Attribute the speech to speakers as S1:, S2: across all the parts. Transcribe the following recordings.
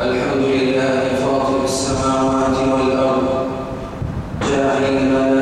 S1: الحمد لله فاطر السماوات والأرض جاعل الملائكة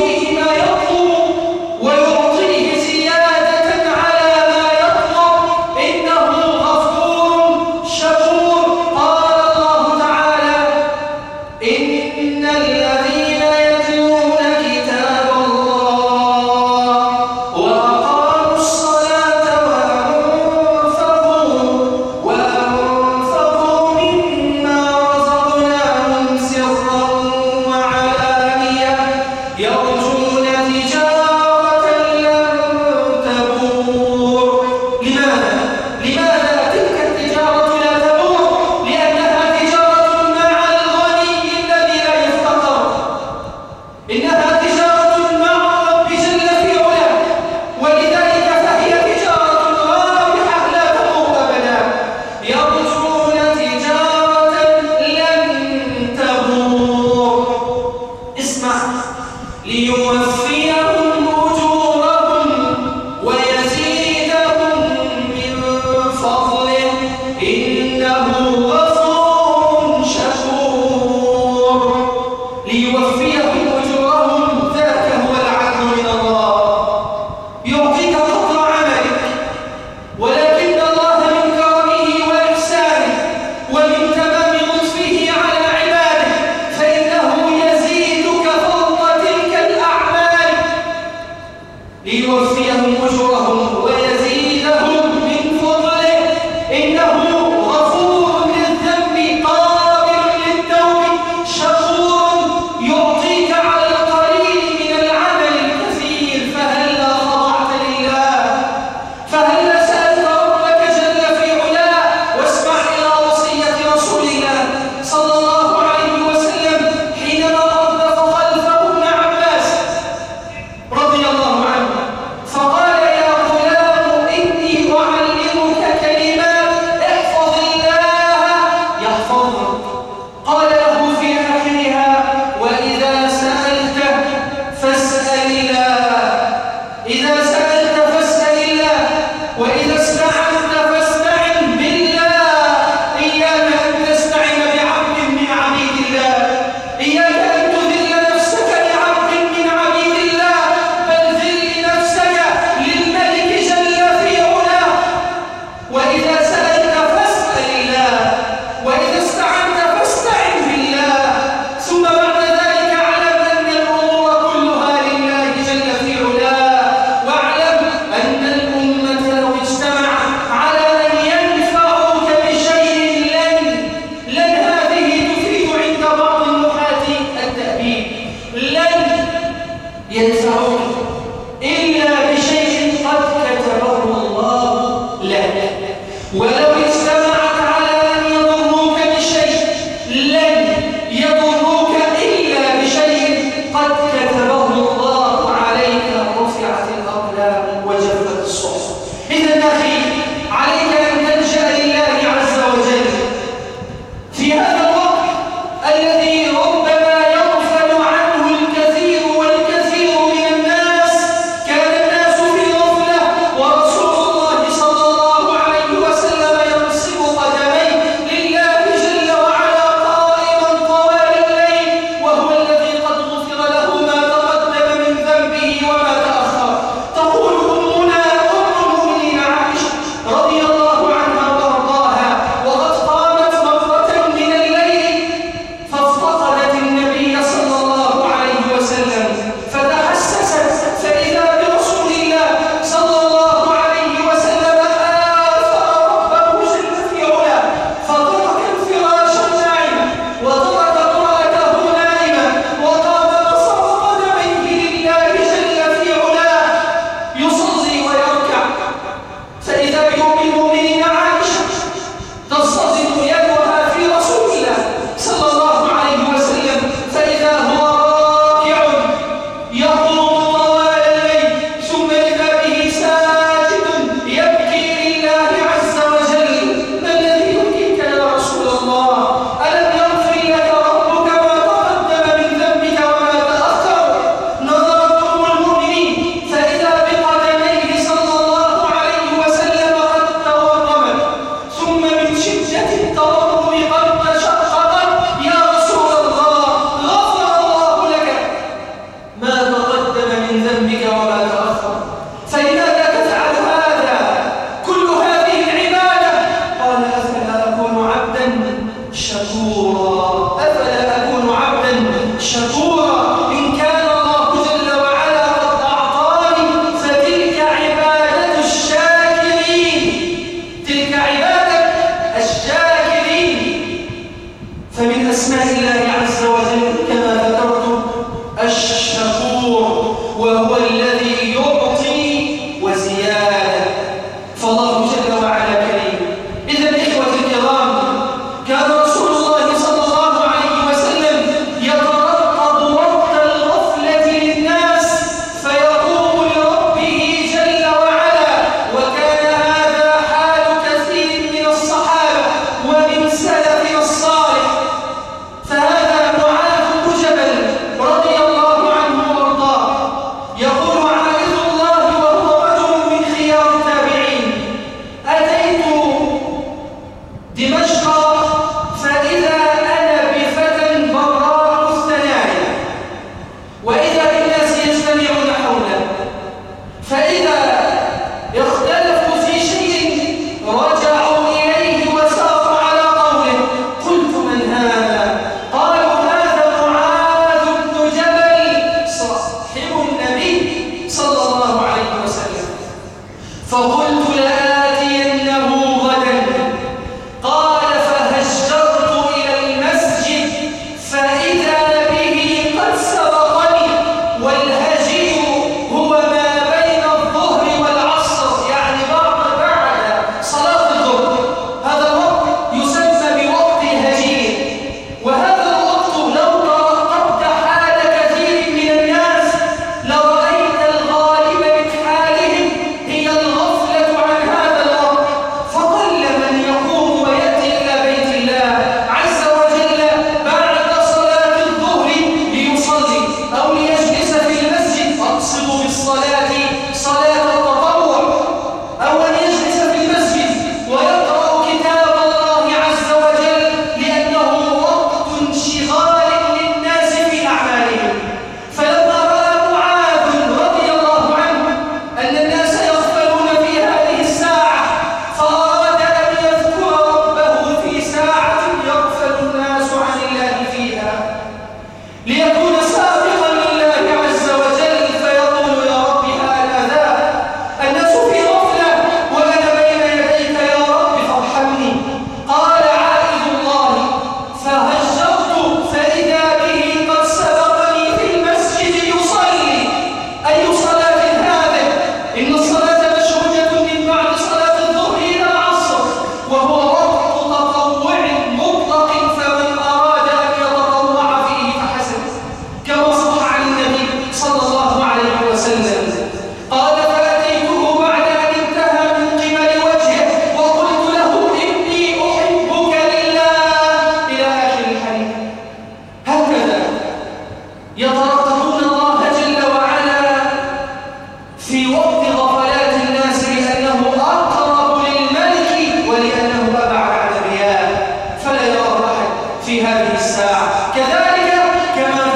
S1: Holy حتى أن القلوب قد قست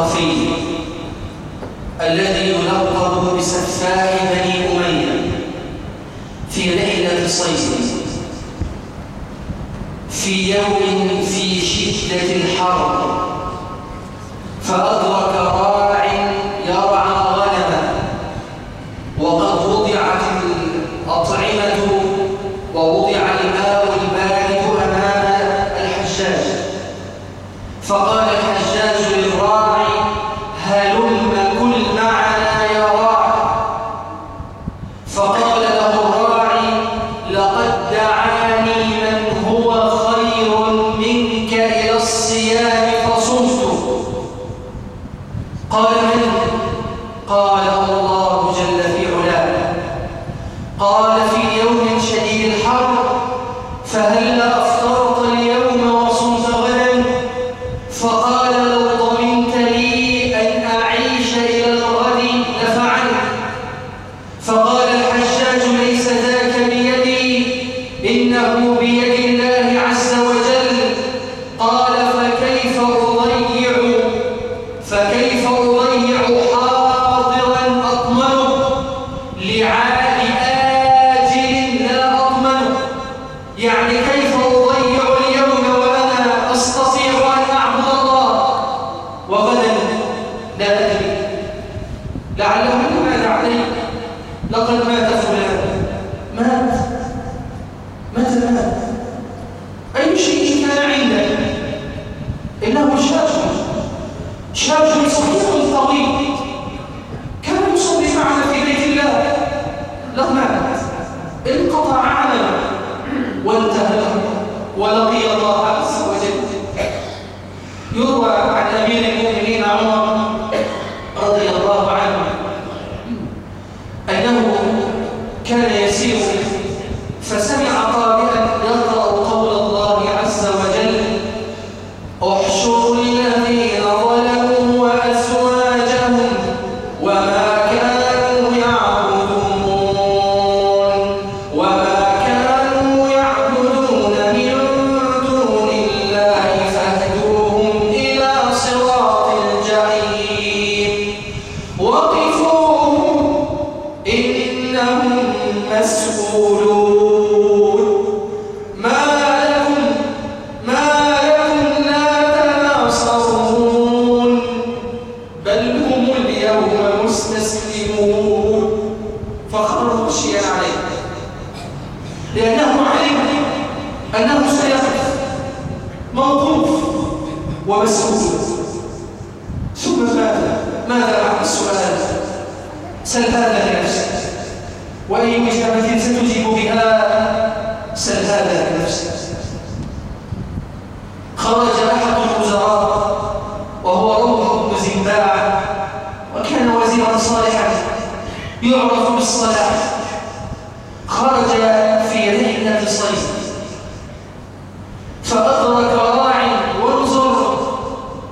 S1: الثقفي الذي يلقب بسفاح بني أمية في ليلة صيف في يوم في شدة الحرب فأدرك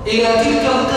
S1: ضمنت